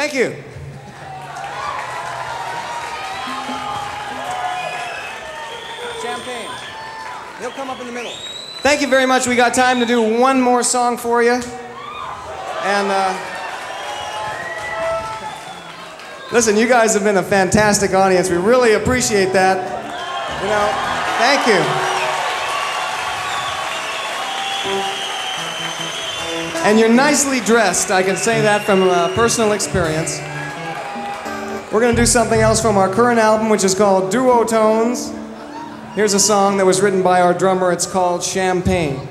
Thank you. Champagne. He'll come up in the middle. Thank you very much. We got time to do one more song for you. And uh, listen, you guys have been a fantastic audience. We really appreciate that. You know, thank you. And you're nicely dressed. I can say that from uh, personal experience. We're going to do something else from our current album, which is called Duotones. Here's a song that was written by our drummer. It's called Champagne.